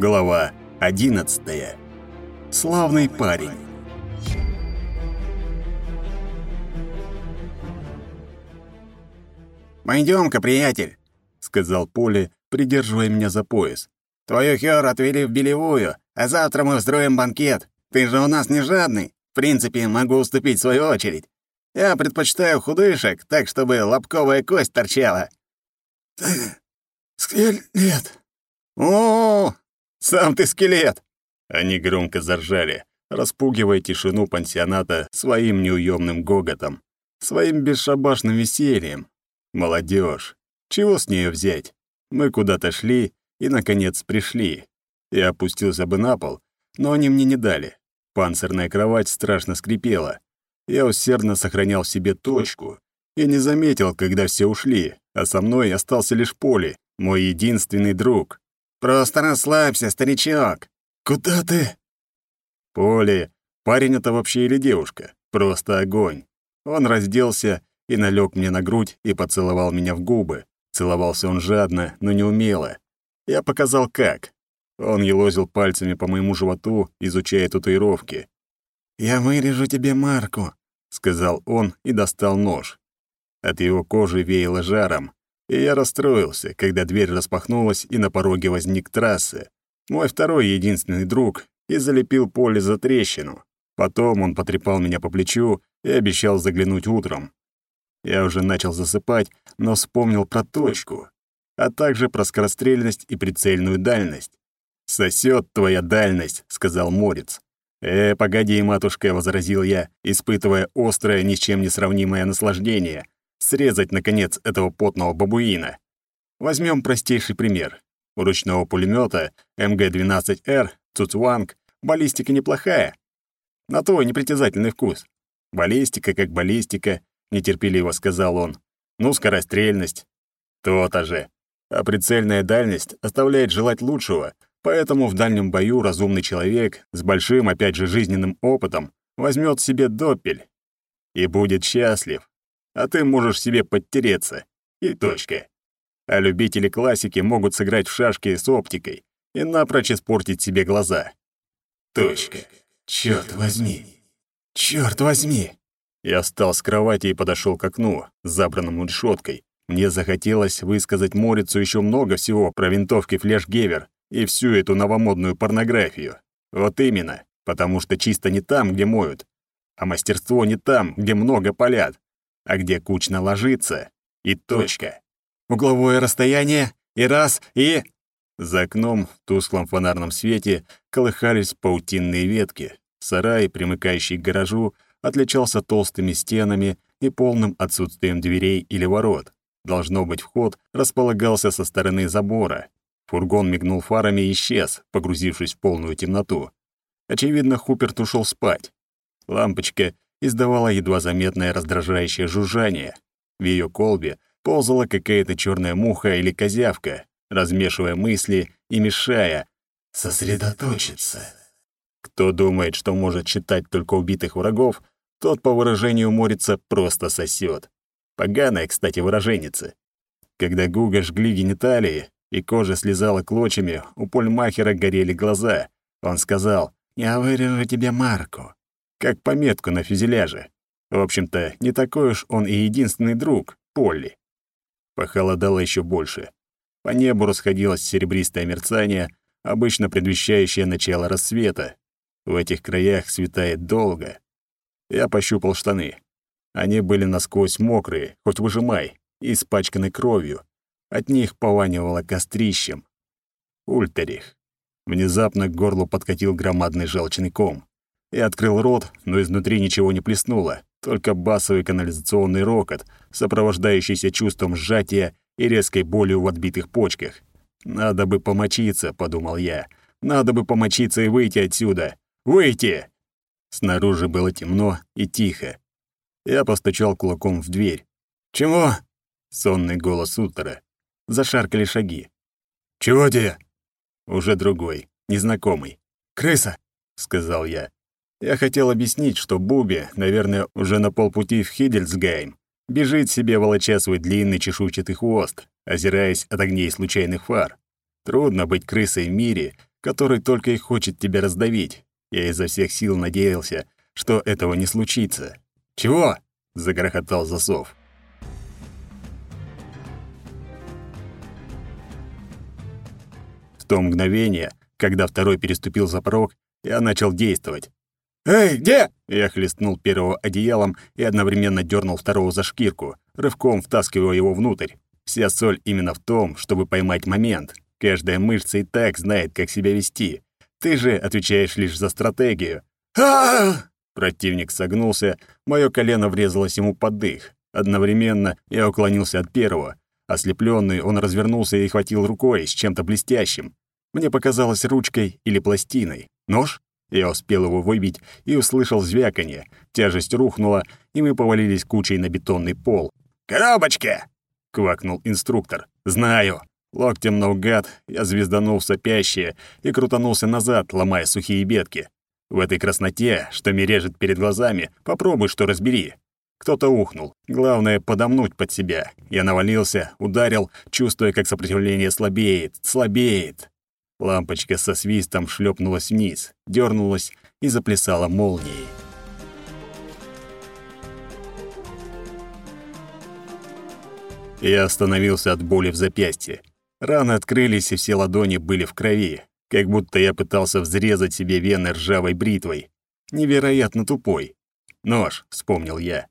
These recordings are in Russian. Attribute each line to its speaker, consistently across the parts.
Speaker 1: Глава 11. Славный парень.
Speaker 2: «Пойдём-ка, приятель», — сказал Поле, придерживая меня за пояс. «Твою Хёр отвели в Белевую, а завтра мы устроим банкет. Ты же у нас не жадный. В принципе, могу уступить в свою очередь. Я предпочитаю худышек, так, чтобы лобковая кость торчала».
Speaker 3: «Ты скелет!»
Speaker 2: «О, сам ты скелет!»
Speaker 1: Они громко заржали, распугивая тишину пансионата своим неуемным гоготом, своим бесшабашным весельем. Молодежь. Чего с нее взять? Мы куда-то шли и, наконец, пришли. Я опустился бы на пол, но они мне не дали. Панцирная кровать страшно скрипела. Я усердно сохранял в себе точку и не заметил, когда все ушли, а со мной остался лишь Поле, мой единственный друг.
Speaker 2: «Просто расслабься, старичок!»
Speaker 3: «Куда ты?»
Speaker 1: Поле, парень это вообще или девушка? Просто огонь. Он разделся и налег мне на грудь и поцеловал меня в губы. Целовался он жадно, но не умело. Я показал как. Он елозил пальцами по моему животу, изучая татуировки.
Speaker 3: «Я вырежу тебе марку», —
Speaker 1: сказал он и достал нож. От его кожи веяло жаром, и я расстроился, когда дверь распахнулась, и на пороге возник трассы. Мой второй единственный друг, и залепил поле за трещину. Потом он потрепал меня по плечу и обещал заглянуть утром. Я уже начал засыпать, но вспомнил про точку, а также про скорострельность и прицельную дальность. «Сосёт твоя дальность», — сказал Морец. «Э, погоди, матушка», — возразил я, испытывая острое, ни с чем не сравнимое наслаждение. Срезать, наконец, этого потного бабуина. Возьмем простейший пример. У ручного пулемета МГ-12Р, Цуцуанг, баллистика неплохая. На то непритязательный вкус. Баллистика как баллистика, нетерпеливо сказал он. Ну, скорострельность. То-то же. А прицельная дальность оставляет желать лучшего — Поэтому в дальнем бою разумный человек с большим, опять же, жизненным опытом возьмет себе допель и будет счастлив. А ты можешь себе подтереться. И точка. А любители классики могут сыграть в шашки с оптикой и напрочь испортить себе глаза.
Speaker 3: Точка. Черт возьми. Черт возьми.
Speaker 1: Я встал с кровати и подошел к окну, забранному решеткой. Мне захотелось высказать Морицу еще много всего про винтовки флеш-гевер, и всю эту новомодную порнографию. Вот именно, потому что чисто не там, где моют, а мастерство не там, где много полят, а где кучно ложится, и точка. Угловое расстояние, и раз, и... За окном в тусклом фонарном свете колыхались паутинные ветки. Сарай, примыкающий к гаражу, отличался толстыми стенами и полным отсутствием дверей или ворот. Должно быть, вход располагался со стороны забора, Фургон мигнул фарами и исчез, погрузившись в полную темноту. Очевидно, Хуперт ушел спать. Лампочка издавала едва заметное раздражающее жужжание. В ее колбе ползала какая-то черная муха или козявка, размешивая мысли и мешая
Speaker 3: сосредоточиться.
Speaker 1: Кто думает, что может считать только убитых врагов, тот, по выражению Морица, просто сосет. Поганая, кстати, выраженница. Когда Гуга жгли гениталии, и кожа слезала клочьями, у Польмахера горели глаза. Он сказал, «Я вырежу тебе марку», как пометку на фюзеляже. В общем-то, не такой уж он и единственный друг, Полли. Похолодало еще больше. По небу расходилось серебристое мерцание, обычно предвещающее начало рассвета. В этих краях светает долго. Я пощупал штаны. Они были насквозь мокрые, хоть выжимай, и испачканы кровью. От них пованивало кострищем. Ультерих. Внезапно к горлу подкатил громадный желчный ком. Я открыл рот, но изнутри ничего не плеснуло, только басовый канализационный рокот, сопровождающийся чувством сжатия и резкой болью в отбитых почках. «Надо бы помочиться», — подумал я. «Надо бы помочиться и выйти отсюда! Выйти!» Снаружи было темно и тихо. Я постучал кулаком в дверь. «Чего?» — сонный голос Утера. Зашаркали шаги.
Speaker 3: «Чего тебе?»
Speaker 1: Уже другой, незнакомый.
Speaker 3: «Крыса!»
Speaker 1: — сказал я. Я хотел объяснить, что Буби, наверное, уже на полпути в Хидельсгайм, бежит себе, волоча свой длинный чешуйчатый хвост, озираясь от огней случайных фар. Трудно быть крысой в мире, который только и хочет тебя раздавить. Я изо всех сил надеялся, что этого не случится. «Чего?» — загрохотал засов. В то мгновение, когда второй переступил за порог, я начал действовать. «Эй, где?» Я хлестнул первого одеялом и одновременно дернул второго за шкирку, рывком втаскивая его внутрь. Вся соль именно в том, чтобы поймать момент. Каждая мышца и так знает, как себя вести. Ты же отвечаешь лишь за стратегию. а Противник согнулся, мое колено врезалось ему под дых. Одновременно я уклонился от первого. Ослепленный, он развернулся и хватил рукой с чем-то блестящим. Мне показалось ручкой или пластиной. Нож? Я успел его выбить и услышал звяканье. Тяжесть рухнула, и мы повалились кучей на бетонный пол. «Коробочка!» — квакнул инструктор. «Знаю!» Локтем наугад я звезданул сопящее и крутанулся назад, ломая сухие ветки. В этой красноте, что мережет перед глазами, попробуй что разбери. Кто-то ухнул. Главное — подомнуть под себя. Я навалился, ударил, чувствуя, как сопротивление слабеет, слабеет. Лампочка со свистом шлепнулась вниз, дернулась и заплясала молнией. Я остановился от боли в запястье. Раны открылись, и все ладони были в крови, как будто я пытался взрезать себе вены ржавой бритвой. Невероятно тупой. «Нож», — вспомнил я.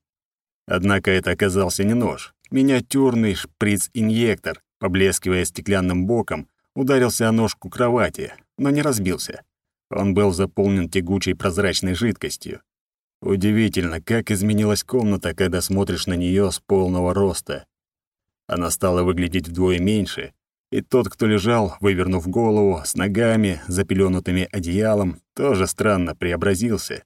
Speaker 1: Однако это оказался не нож. Миниатюрный шприц-инъектор, поблескивая стеклянным боком, ударился о ножку кровати, но не разбился. Он был заполнен тягучей прозрачной жидкостью. Удивительно, как изменилась комната, когда смотришь на нее с полного роста. Она стала выглядеть вдвое меньше, и тот, кто лежал, вывернув голову, с ногами, запеленутыми одеялом, тоже странно преобразился.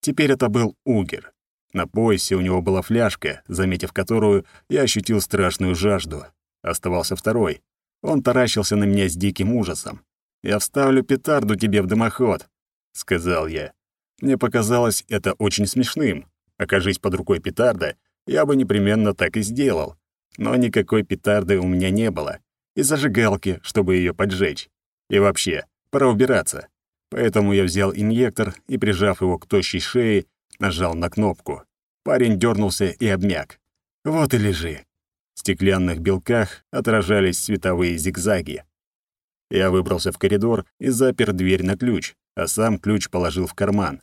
Speaker 1: Теперь это был Угер. На поясе у него была фляжка, заметив которую, я ощутил страшную жажду. Оставался второй. Он таращился на меня с диким ужасом. «Я вставлю петарду тебе в дымоход», — сказал я. Мне показалось это очень смешным. Окажись под рукой петарда, я бы непременно так и сделал. Но никакой петарды у меня не было и зажигалки, чтобы ее поджечь. И вообще, пора убираться. Поэтому я взял инъектор и, прижав его к тощей шее, нажал на кнопку. Парень дернулся и обмяк. Вот и лежи. В стеклянных белках отражались световые зигзаги. Я выбрался в коридор и запер дверь на ключ, а сам ключ положил в карман.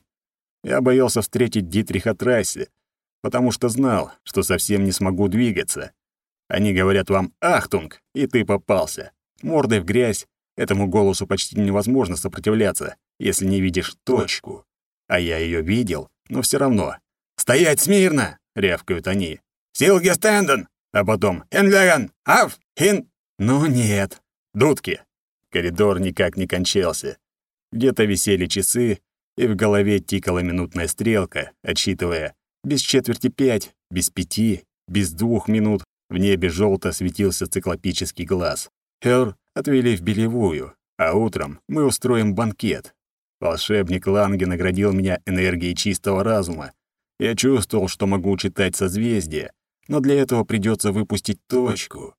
Speaker 1: Я боялся встретить Дитриха Трассе, потому что знал, что совсем не смогу двигаться. Они говорят вам «Achtung!» и ты попался. Мордой в грязь. Этому голосу почти невозможно сопротивляться, если не видишь точку. А я ее видел, но все равно. «Стоять смирно!» — рявкают они. «Силге стенден!» А потом «Энвеган! Аф! Хин!» Ну нет. Дудки. Коридор никак не кончался. Где-то висели часы, и в голове тикала минутная стрелка, отсчитывая без четверти пять, без пяти, без двух минут, в небе желто светился циклопический глаз. Хер отвели в Белевую, а утром мы устроим банкет. Волшебник Ланге наградил меня энергией чистого разума. Я чувствовал, что могу читать созвездия, но для этого придется выпустить точку.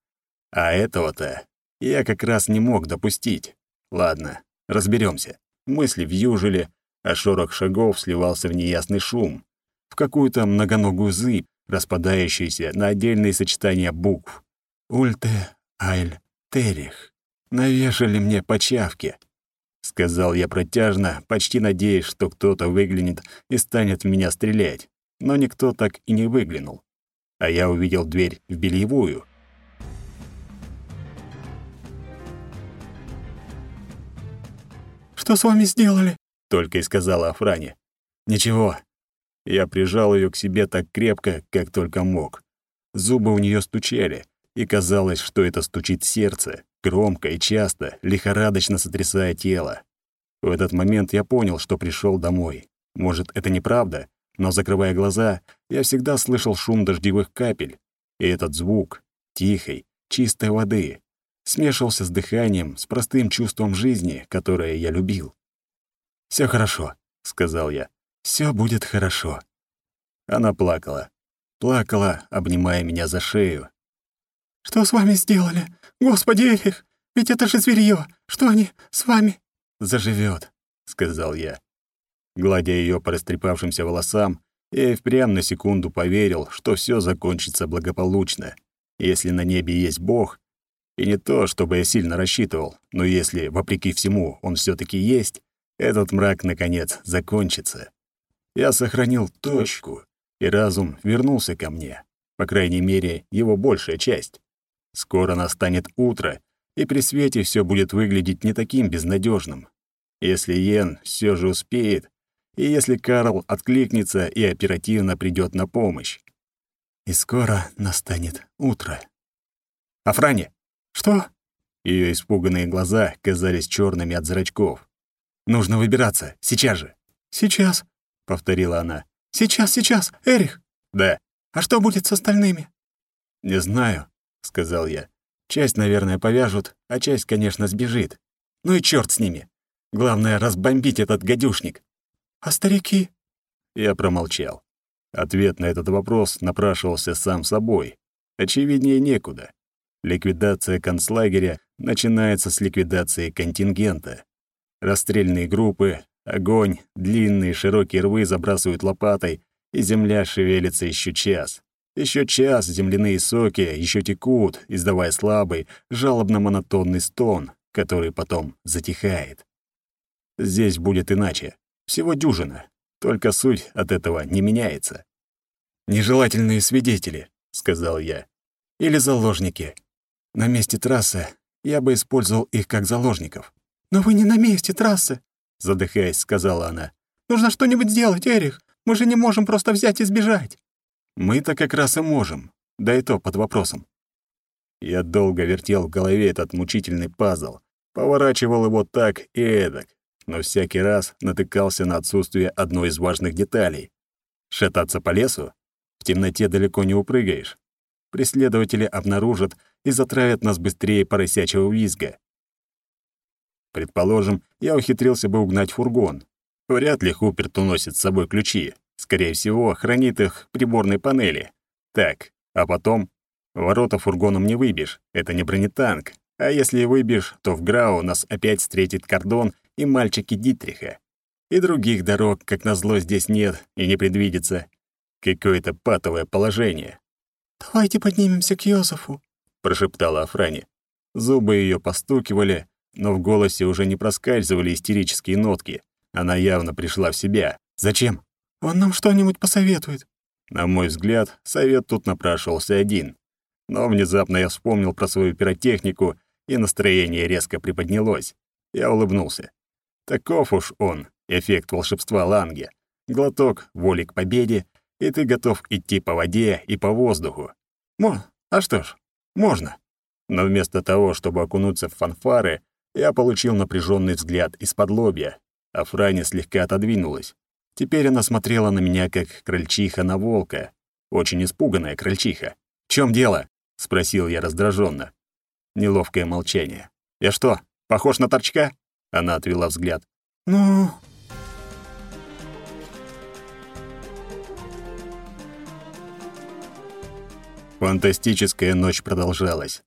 Speaker 1: А этого-то я как раз не мог допустить. Ладно, разберемся. Мысли вьюжили, а шорох шагов сливался в неясный шум, в какую-то многоногую зыбь, распадающиеся на отдельные сочетания букв. «Ульте, айль, терих. Навешали мне почавки», — сказал я протяжно, почти надеясь, что кто-то выглянет и станет в меня стрелять. Но никто так и не выглянул. А я увидел дверь в бельевую.
Speaker 2: «Что с вами сделали?»
Speaker 1: — только и сказала Афране. «Ничего, я прижал ее к себе так крепко, как только мог. Зубы у нее стучали, и казалось, что это стучит сердце, громко и часто, лихорадочно сотрясая тело. В этот момент я понял, что пришел домой. Может, это неправда, но, закрывая глаза, я всегда слышал шум дождевых капель, и этот звук, тихой, чистой воды, смешивался с дыханием, с простым чувством жизни, которое я любил. «Всё хорошо», — сказал я. Все будет хорошо». Она плакала. Плакала, обнимая меня за шею.
Speaker 2: «Что с вами сделали? Господи, Эрих, ведь это же зверьё! Что они с вами?»
Speaker 1: заживет, сказал я. Гладя ее по растрепавшимся волосам, я и впрямь на секунду поверил, что все закончится благополучно. Если на небе есть Бог, и не то, чтобы я сильно рассчитывал, но если, вопреки всему, он все таки есть, этот мрак, наконец, закончится. Я сохранил точку, и разум вернулся ко мне. По крайней мере, его большая часть. Скоро настанет утро, и при свете все будет выглядеть не таким безнадежным. Если Йен все же успеет, и если Карл откликнется и оперативно придет на помощь. И скоро настанет утро. Афране, что? Ее испуганные глаза казались черными от зрачков. Нужно выбираться, сейчас же. Сейчас, повторила она. Сейчас, сейчас, Эрих. Да. А что будет с остальными? Не знаю, сказал я. Часть, наверное, повяжут, а часть, конечно, сбежит. Ну и черт с ними. Главное разбомбить этот гадюшник. А старики? Я промолчал. Ответ на этот вопрос напрашивался сам собой. Очевиднее некуда. Ликвидация концлагеря начинается с ликвидации контингента. Расстрельные группы, огонь, длинные широкие рвы забрасывают лопатой, и земля шевелится еще час. Еще час земляные соки еще текут, издавая слабый, жалобно-монотонный стон, который потом затихает. Здесь будет иначе. Всего дюжина. Только суть от этого не меняется. «Нежелательные свидетели», — сказал я. «Или заложники. На месте трассы я бы использовал их как заложников». «Но вы не на месте трассы», — задыхаясь, сказала она. «Нужно что-нибудь сделать, Эрих. Мы же не можем просто взять и сбежать». Мы-то как раз и можем, да и то под вопросом. Я долго вертел в голове этот мучительный пазл, поворачивал его так и эдак, но всякий раз натыкался на отсутствие одной из важных деталей. Шататься по лесу? В темноте далеко не упрыгаешь. Преследователи обнаружат и затравят нас быстрее поросячьего визга. Предположим, я ухитрился бы угнать фургон. Вряд ли Хуперт уносит с собой ключи. Скорее всего, хранит их в приборной панели. Так, а потом? Ворота фургоном не выбьешь, это не бронетанк. А если и выбьешь, то в Грау нас опять встретит кордон и мальчики Дитриха. И других дорог, как назло, здесь нет и не предвидится. Какое-то патовое положение. «Давайте поднимемся к Йозефу», — прошептала Афрани. Зубы ее постукивали, но в голосе уже не проскальзывали истерические нотки. Она явно пришла в себя. «Зачем?» Он нам что-нибудь посоветует». На мой взгляд, совет тут напрашивался один. Но внезапно я вспомнил про свою пиротехнику, и настроение резко приподнялось. Я улыбнулся. Таков уж он, эффект волшебства Ланге. Глоток, воли к победе, и ты готов идти по воде и по воздуху. Мо, а что ж, можно. Но вместо того, чтобы окунуться в фанфары, я получил напряженный взгляд из-под лобья, а Франи слегка отодвинулась. Теперь она смотрела на меня, как крольчиха на волка. Очень испуганная крольчиха. «В чем дело?» — спросил я раздраженно. Неловкое молчание. «Я что, похож на торчка?» Она отвела взгляд. «Ну...» Фантастическая ночь продолжалась.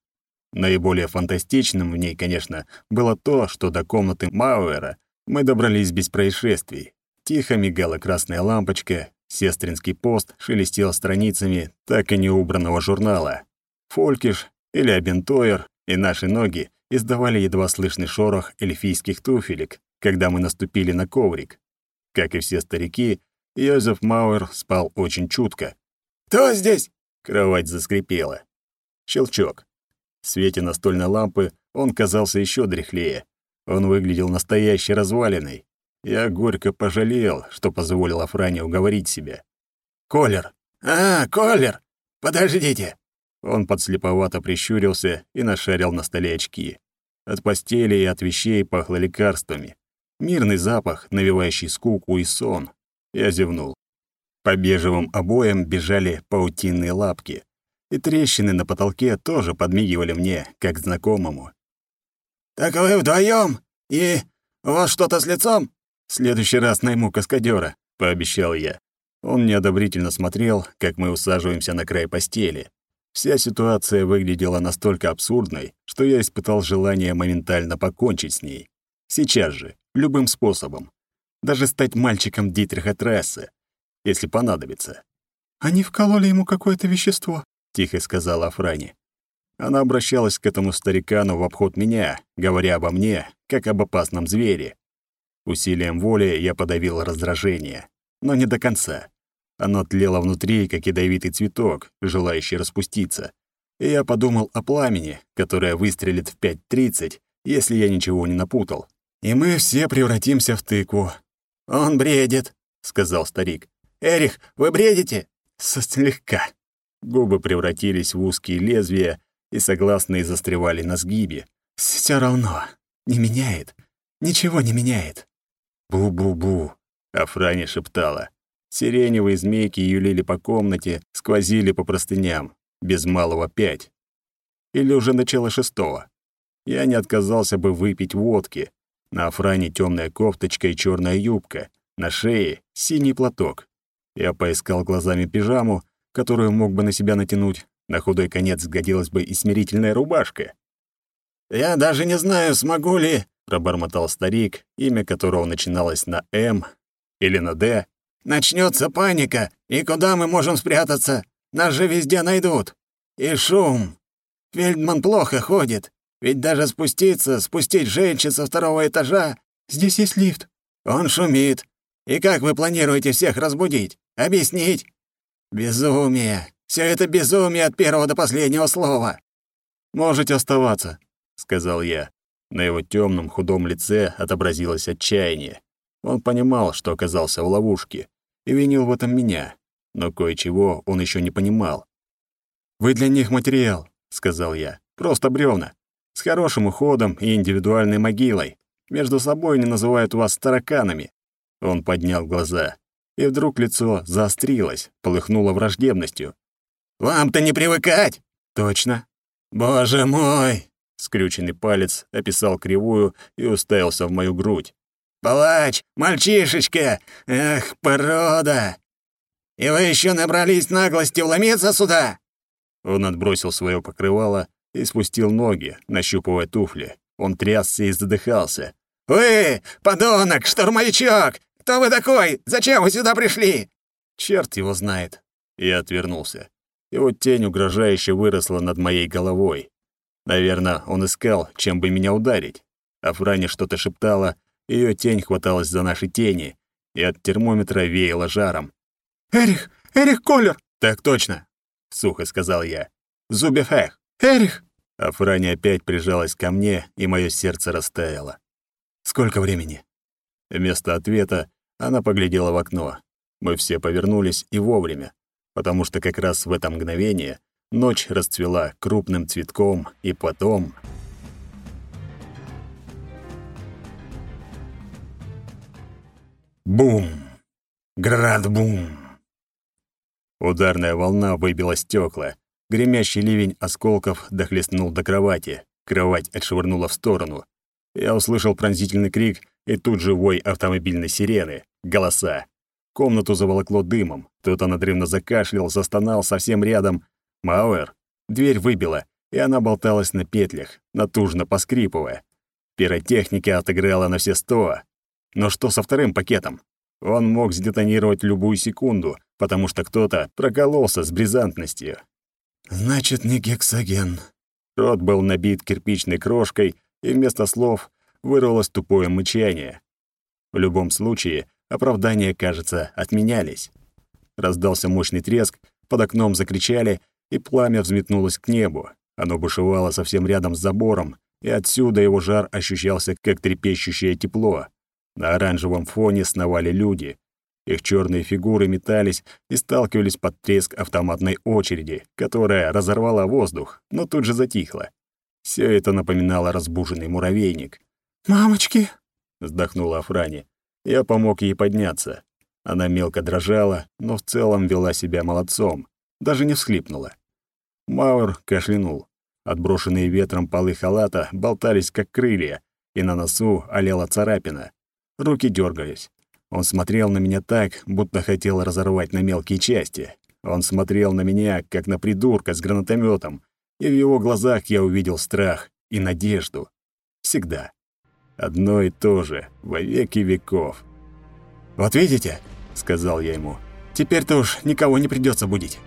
Speaker 1: Наиболее фантастичным в ней, конечно, было то, что до комнаты Мауэра мы добрались без происшествий. Тихо мигала красная лампочка, сестринский пост шелестел страницами так и не убранного журнала. Фолькиш или Абентойер и наши ноги издавали едва слышный шорох эльфийских туфелек, когда мы наступили на коврик. Как и все старики, Йозеф Мауэр спал очень чутко. «Кто здесь?» — кровать заскрипела. Щелчок. В свете настольной лампы он казался еще дряхлее. Он выглядел настоящей развалиной. Я горько пожалел, что позволил Афране уговорить себя. «Колер!» «А, Колер! Подождите!» Он подслеповато прищурился и нашарил на столе очки. От постели и от вещей пахло лекарствами. Мирный запах, навевающий скуку и сон. Я зевнул. По бежевым обоям бежали паутинные лапки. И трещины на потолке тоже подмигивали мне, как знакомому. «Так вы вдвоем? И у вас что-то с лицом?» «В следующий раз найму каскадера», — пообещал я. Он неодобрительно смотрел, как мы усаживаемся на край постели. Вся ситуация выглядела настолько абсурдной, что я испытал желание моментально покончить с ней. Сейчас же, любым способом. Даже стать мальчиком Дитриха Тресса, если понадобится.
Speaker 3: «Они вкололи ему какое-то вещество», —
Speaker 1: тихо сказала Афрани. Она обращалась к этому старикану в обход меня, говоря обо мне, как об опасном звере. Усилием воли я подавил раздражение, но не до конца. Оно тлело внутри, как ядовитый цветок, желающий распуститься. И я подумал о пламени, которое выстрелит в 5.30, если я ничего не напутал. И мы все превратимся в тыкву.
Speaker 2: «Он бредит», — сказал старик. «Эрих, вы бредите?»
Speaker 1: Со слегка. Губы превратились в узкие лезвия, и согласные застревали на сгибе. Все равно. Не меняет. Ничего не меняет. «Бу-бу-бу», — Афрани шептала. Сиреневые змейки юлили по комнате, сквозили по простыням. Без малого пять. Или уже начало шестого. Я не отказался бы выпить водки. На Афране темная кофточка и черная юбка. На шее синий платок. Я поискал глазами пижаму, которую мог бы на себя натянуть. На худой конец сгодилась бы и смирительная рубашка.
Speaker 2: «Я даже не знаю, смогу ли...»
Speaker 1: — пробормотал старик, имя которого начиналось на «М» или на «Д».
Speaker 2: «Начнется паника, и куда мы можем спрятаться? Нас же везде найдут. И шум. Фельдман плохо ходит. Ведь даже спуститься, спустить женщин со второго этажа...
Speaker 3: Здесь есть лифт.
Speaker 2: Он шумит. И как вы планируете всех разбудить? Объяснить? Безумие. Все это безумие от первого до последнего слова.
Speaker 1: Можете оставаться, сказал я. На его темном худом лице отобразилось отчаяние. Он понимал, что оказался в ловушке, и винил в этом меня, но кое-чего он еще не понимал. «Вы для них материал», — сказал я, — «просто бревна, с хорошим уходом и индивидуальной могилой. Между собой они называют вас тараканами». Он поднял глаза, и вдруг лицо заострилось, полыхнуло враждебностью.
Speaker 2: Вам-то не привыкать!»
Speaker 1: «Точно?»
Speaker 2: «Боже мой!»
Speaker 1: Скрюченный палец описал кривую и уставился в мою грудь.
Speaker 2: «Палач! Мальчишечка! Эх, порода! И вы еще набрались наглости вломиться сюда?»
Speaker 1: Он отбросил свое покрывало и спустил ноги, нащупывая туфли. Он трясся и задыхался.
Speaker 2: «Вы, подонок, штурмовичок! Кто вы такой? Зачем вы сюда пришли?»
Speaker 1: «Черт его знает!» Я отвернулся. Его тень угрожающе выросла над моей головой. Наверное, он искал, чем бы меня ударить. А Фране что-то шептала, ее тень хваталась за наши тени, и от термометра веяло жаром.
Speaker 3: «Эрих! Эрих Коллер!»
Speaker 1: «Так точно!» — сухо сказал я. «Зубефех!»
Speaker 3: «Эрих!»
Speaker 1: А Фране опять прижалась ко мне, и мое сердце растаяло. «Сколько времени?» Вместо ответа она поглядела в окно. Мы все повернулись и вовремя потому что как раз в это мгновение ночь расцвела крупным цветком, и потом... Бум! Град-бум! Ударная волна выбила стекла. Гремящий ливень осколков дохлестнул до кровати. Кровать отшвырнула в сторону. Я услышал пронзительный крик и тут же вой автомобильной сирены. Голоса. Комнату заволокло дымом. Кто-то надрывно закашлял, застонал совсем рядом. Мауэр. Дверь выбила, и она болталась на петлях, натужно поскрипывая. Пиротехника отыграла на все сто. Но что со вторым пакетом? Он мог сдетонировать любую секунду, потому что кто-то прокололся с бризантностью.
Speaker 3: «Значит, не гексоген».
Speaker 1: Рот был набит кирпичной крошкой, и вместо слов вырвалось тупое мычание. В любом случае, Оправдания, кажется, отменялись. Раздался мощный треск, под окном закричали, и пламя взметнулось к небу. Оно бушевало совсем рядом с забором, и отсюда его жар ощущался как трепещущее тепло. На оранжевом фоне сновали люди. Их черные фигуры метались и сталкивались под треск автоматной очереди, которая разорвала воздух, но тут же затихла. Все это напоминало разбуженный муравейник.
Speaker 3: «Мамочки!»
Speaker 1: — вздохнула Афрани. Я помог ей подняться. Она мелко дрожала, но в целом вела себя молодцом, даже не всхлипнула. Мауэр кашлянул. Отброшенные ветром полы халата болтались, как крылья, и на носу олела царапина. Руки дергались. Он смотрел на меня так, будто хотел разорвать на мелкие части. Он смотрел на меня, как на придурка с гранатометом, и в его глазах я увидел страх и надежду. Всегда. Одно и то же, во веки веков.
Speaker 3: «Вот видите?» — сказал я ему. «Теперь-то уж никого не придется будить».